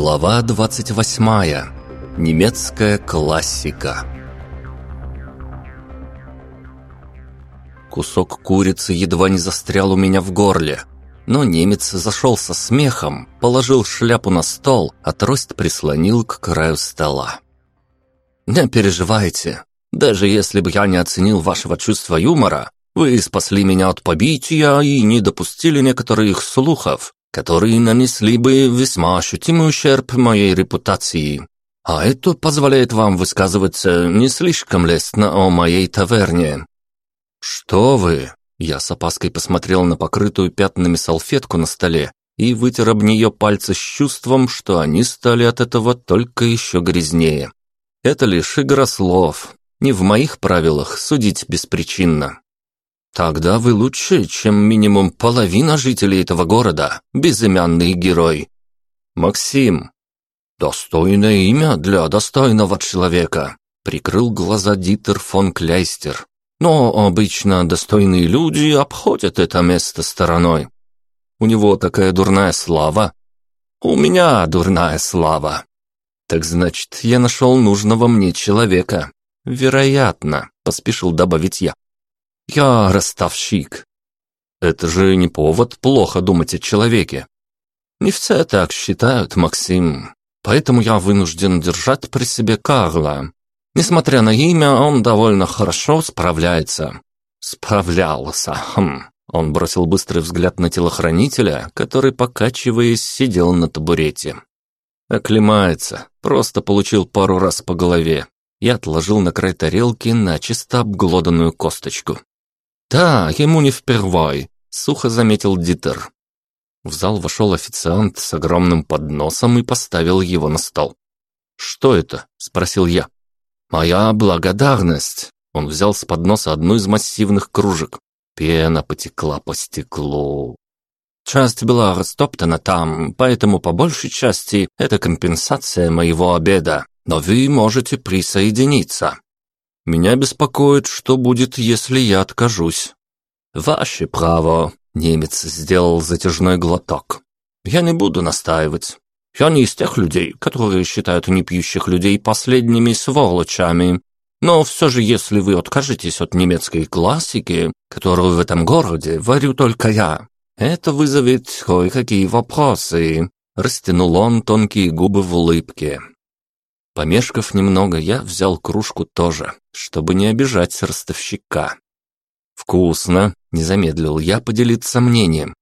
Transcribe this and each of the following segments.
Глава 28. Немецкая классика. Кусок курицы едва не застрял у меня в горле, но немец зашел со смехом, положил шляпу на стол, а трость прислонил к краю стола. «Не переживайте, даже если бы я не оценил вашего чувства юмора, вы спасли меня от побития и не допустили некоторых слухов, которые нанесли бы весьма ощутимый ущерб моей репутации. А это позволяет вам высказываться не слишком лестно о моей таверне». «Что вы?» Я с опаской посмотрел на покрытую пятнами салфетку на столе и вытер об нее пальцы с чувством, что они стали от этого только еще грязнее. Это лишь игра слов. Не в моих правилах судить беспричинно. Тогда вы лучше, чем минимум половина жителей этого города, безымянный герой. Максим. Достойное имя для достойного человека, прикрыл глаза Дитер фон Кляйстер. Но обычно достойные люди обходят это место стороной. У него такая дурная слава. У меня дурная слава. Так значит, я нашел нужного мне человека. Вероятно, поспешил добавить я. Я ростовщик. Это же не повод плохо думать о человеке. Не все так считают, Максим. Поэтому я вынужден держать при себе Карла. Несмотря на имя, он довольно хорошо справляется. Справлялся. Хм. Он бросил быстрый взгляд на телохранителя, который, покачиваясь, сидел на табурете. Оклемается. Просто получил пару раз по голове. Я отложил на край тарелки начисто обглоданную косточку. «Да, ему не впервой», — сухо заметил Дитер. В зал вошел официант с огромным подносом и поставил его на стол. «Что это?» — спросил я. «Моя благодарность». Он взял с подноса одну из массивных кружек. Пена потекла по стеклу. Часть была растоптана там, поэтому по большей части это компенсация моего обеда. Но вы можете присоединиться. Меня беспокоит, что будет, если я откажусь. Ваше право, немец сделал затяжной глоток. Я не буду настаивать. Я не из тех людей, которые считают непьющих людей последними сволочами. Но все же, если вы откажетесь от немецкой классики, которую в этом городе варю только я, это вызовет кое-какие вопросы. Растянул он тонкие губы в улыбке. Помешков немного, я взял кружку тоже, чтобы не обижать ростовщика. «Вкусно!» – не замедлил я поделиться мнением.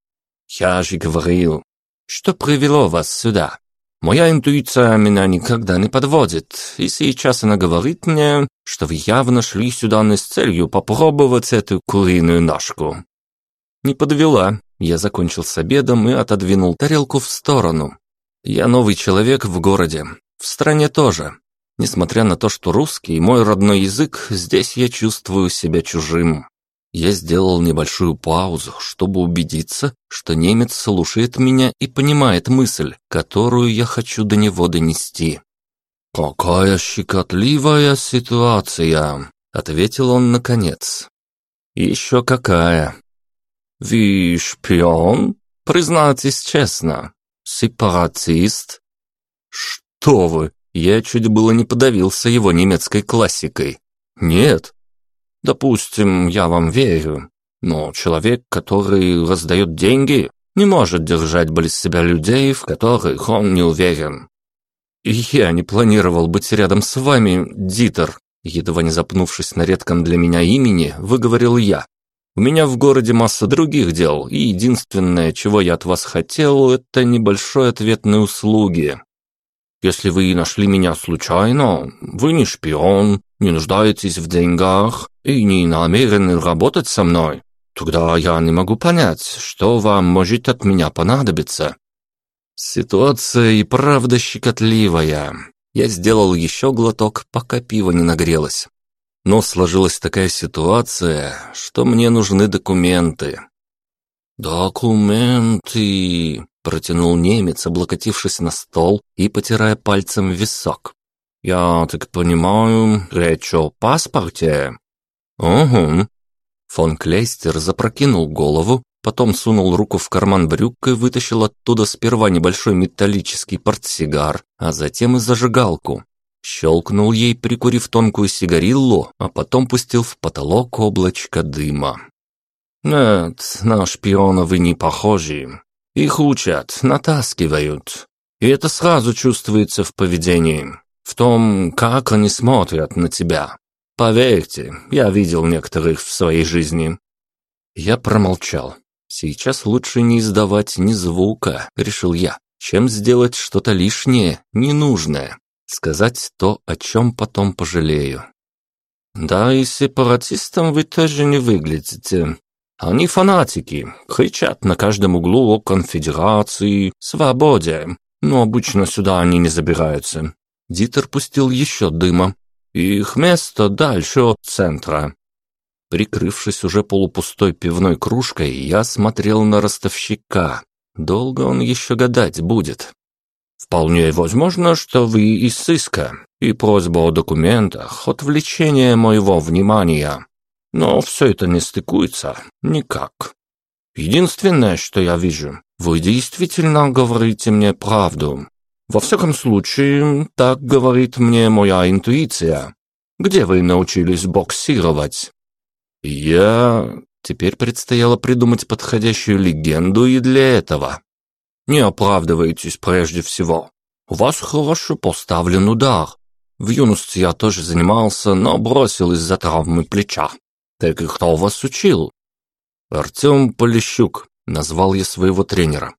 «Я же говорил, что привело вас сюда. Моя интуиция меня никогда не подводит, и сейчас она говорит мне, что вы явно шли сюда не с целью попробовать эту куриную ножку». Не подвела. Я закончил с обедом и отодвинул тарелку в сторону. Я новый человек в городе, в стране тоже. Несмотря на то, что русский – мой родной язык, здесь я чувствую себя чужим. Я сделал небольшую паузу, чтобы убедиться, что немец слушает меня и понимает мысль, которую я хочу до него донести. «Какая щекотливая ситуация!» — ответил он наконец. «Еще какая!» «Вы шпион? Признайтесь честно. Сепаратист?» «Что вы!» Я чуть было не подавился его немецкой классикой. «Нет». «Допустим, я вам верю. Но человек, который раздает деньги, не может держать близ себя людей, в которых он не уверен». «И я не планировал быть рядом с вами, Дитер», едва не запнувшись на редком для меня имени, выговорил я. «У меня в городе масса других дел, и единственное, чего я от вас хотел, это небольшой ответной услуги. Если вы нашли меня случайно, вы не шпион, не нуждаетесь в деньгах и не намерены работать со мной, тогда я не могу понять, что вам может от меня понадобиться. Ситуация и правда щекотливая. Я сделал еще глоток, пока пиво не нагрелось. Но сложилась такая ситуация, что мне нужны документы. «Документы!» протянул немец, облокотившись на стол и потирая пальцем висок. «Я так понимаю, речь о паспорте?» «Угу». Фон Клейстер запрокинул голову, потом сунул руку в карман брюк и вытащил оттуда сперва небольшой металлический портсигар, а затем и зажигалку. Щелкнул ей, прикурив тонкую сигариллу, а потом пустил в потолок облачко дыма. «Нет, на шпиона вы не похожи. Их учат, натаскивают. И это сразу чувствуется в поведении, в том, как они смотрят на тебя. Поверьте, я видел некоторых в своей жизни». Я промолчал. Сейчас лучше не издавать ни звука, решил я, чем сделать что-то лишнее, ненужное. Сказать то, о чем потом пожалею. Да и сепаратистам вы тоже не выглядите. Они фанатики, кричат на каждом углу о конфедерации, свободе, но обычно сюда они не забираются. Дитер пустил еще дыма. Их место дальше от центра. Прикрывшись уже полупустой пивной кружкой, я смотрел на ростовщика. Долго он еще гадать будет. Вполне возможно, что вы из сыска, и просьба о документах – отвлечение моего внимания. Но все это не стыкуется никак. Единственное, что я вижу, вы действительно говорите мне правду. Во всяком случае, так говорит мне моя интуиция. Где вы научились боксировать? Я... Теперь предстояло придумать подходящую легенду и для этого. Не оправдывайтесь прежде всего. У вас хорошо поставлен удар. В юности я тоже занимался, но бросил из-за травмы плеча. Так и кто вас учил? Артем Полищук, назвал я своего тренера.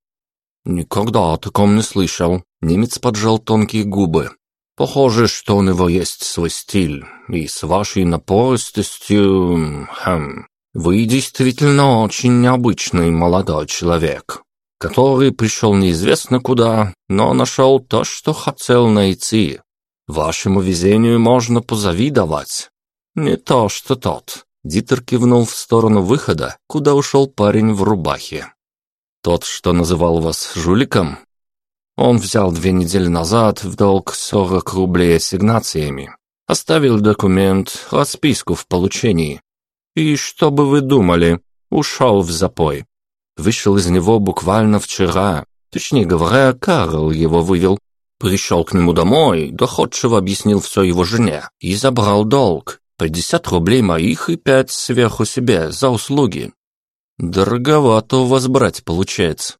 Никогда о таком не слышал. Немец поджал тонкие губы. Похоже, что у него есть свой стиль, и с вашей напористостью... Хм, вы действительно очень необычный молодой человек, который пришел неизвестно куда, но нашел то, что хотел найти. Вашему везению можно позавидовать. Не то, что тот. Дитер кивнул в сторону выхода, куда ушел парень в рубахе. Тот, что называл вас жуликом, он взял две недели назад в долг 40 рублей ассигнациями. Оставил документ, расписку в получении. И что бы вы думали, ушел в запой. Вышел из него буквально вчера. Точнее говоря, Карл его вывел. Пришел к нему домой, доходчиво объяснил все его жене и забрал долг. 50 рублей моих и пять сверху себе за услуги. Дороговато у вас брать получается.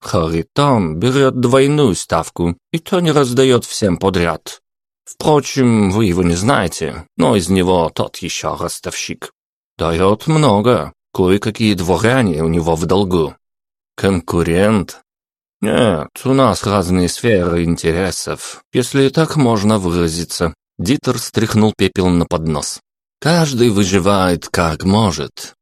Харитон берет двойную ставку, и то не раздает всем подряд. Впрочем, вы его не знаете, но из него тот еще ростовщик. Дает много, кое-какие дворяне у него в долгу. Конкурент? Нет, у нас разные сферы интересов, если так можно выразиться. Дитер стряхнул пепел на поднос. Каждый выживает как может,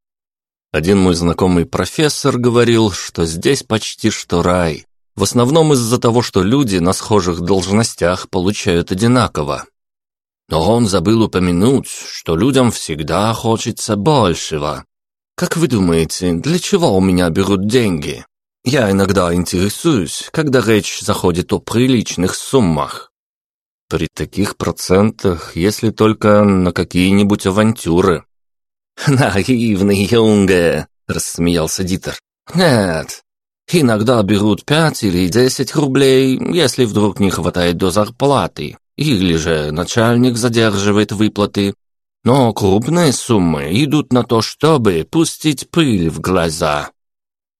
один мой знакомый профессор говорил, что здесь почти что рай. В основном из-за того, что люди на схожих должностях получают одинаково. Но он забыл упомянуть, что людям всегда хочется большего. Как вы думаете, для чего у меня берут деньги? Я иногда интересуюсь, когда речь заходит о приличных суммах. При таких процентах, если только на какие-нибудь авантюры. «Наивный Юнге!» – рассмеялся Дитер. «Нет, иногда берут пять или десять рублей, если вдруг не хватает до зарплаты, или же начальник задерживает выплаты. Но крупные суммы идут на то, чтобы пустить пыль в глаза».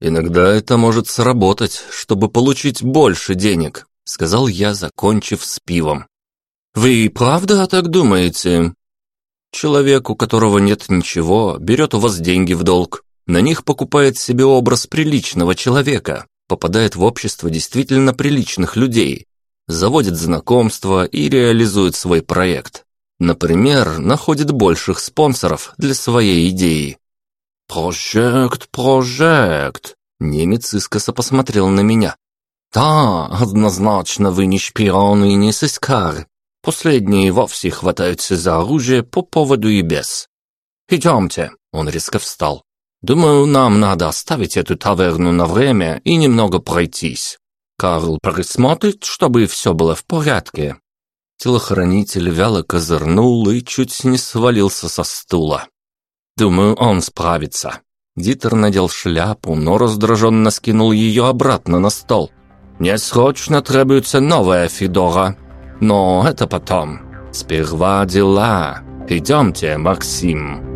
«Иногда это может сработать, чтобы получить больше денег», – сказал я, закончив с пивом. «Вы правда так думаете?» Человек, у которого нет ничего, берет у вас деньги в долг. На них покупает себе образ приличного человека, попадает в общество действительно приличных людей, заводит знакомства и реализует свой проект. Например, находит больших спонсоров для своей идеи. «Прожект, прожект!» Немец искоса посмотрел на меня. «Да, однозначно вы не шпион и не сыскарь. Последние вовсе хватаются за оружие по поводу и без. «Идемте», — он резко встал. «Думаю, нам надо оставить эту таверну на время и немного пройтись. Карл присмотрит, чтобы все было в порядке». Телохранитель вяло козырнул и чуть не свалился со стула. «Думаю, он справится. Дитер надел шляпу, но раздраженно скинул ее обратно на стол. «Мне срочно требуется новая Федора. Но это потом. Сперва дела. Идемте, Максим».